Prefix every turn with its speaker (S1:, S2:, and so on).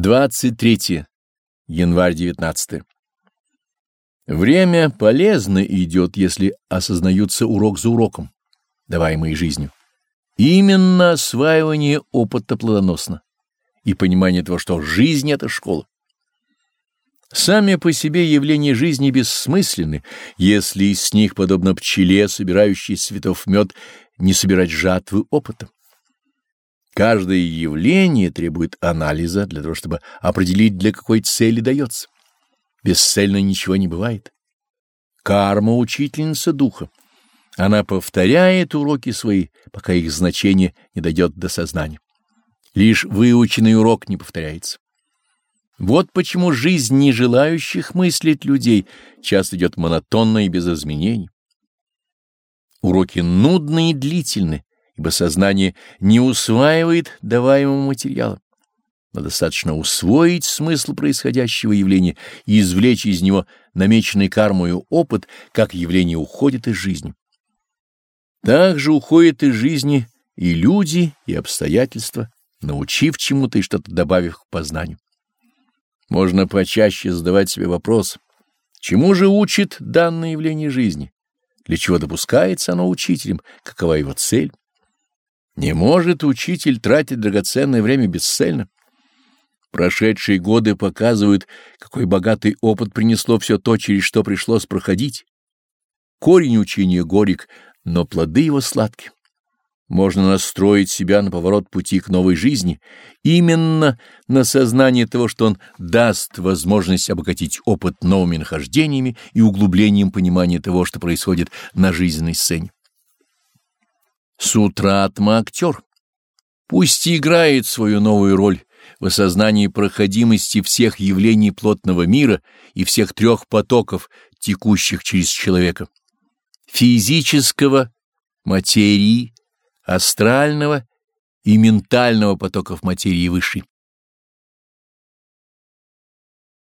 S1: 23 январь 19 Время полезно идет, если осознаются урок за уроком, даваемый жизнью. Именно осваивание опыта плодоносно и понимание того, что жизнь — это школа. Сами по себе явления жизни бессмысленны, если из них, подобно пчеле, собирающей цветов мед, не собирать жатвы опыта. Каждое явление требует анализа для того, чтобы определить, для какой цели дается. Бесцельно ничего не бывает. Карма — учительница духа. Она повторяет уроки свои, пока их значение не дойдет до сознания. Лишь выученный урок не повторяется. Вот почему жизнь не желающих мыслить людей часто идет монотонно и без изменений. Уроки нудны и длительны, ибо сознание не усваивает даваемого материала. Но достаточно усвоить смысл происходящего явления и извлечь из него намеченный кармою опыт, как явление уходит из жизни. Также уходят из жизни и люди, и обстоятельства, научив чему-то и что-то добавив к познанию. Можно почаще задавать себе вопрос, чему же учит данное явление жизни, для чего допускается оно учителем, какова его цель. Не может учитель тратить драгоценное время бесцельно. Прошедшие годы показывают, какой богатый опыт принесло все то, через что пришлось проходить. Корень учения горек, но плоды его сладкие. Можно настроить себя на поворот пути к новой жизни, именно на сознание того, что он даст возможность обогатить опыт новыми нахождениями и углублением понимания того, что происходит на жизненной сцене. Сутратма актер. Пусть играет свою новую роль в осознании проходимости всех явлений плотного мира и всех трех потоков, текущих через человека. Физического, материи, астрального и ментального потоков материи высшей.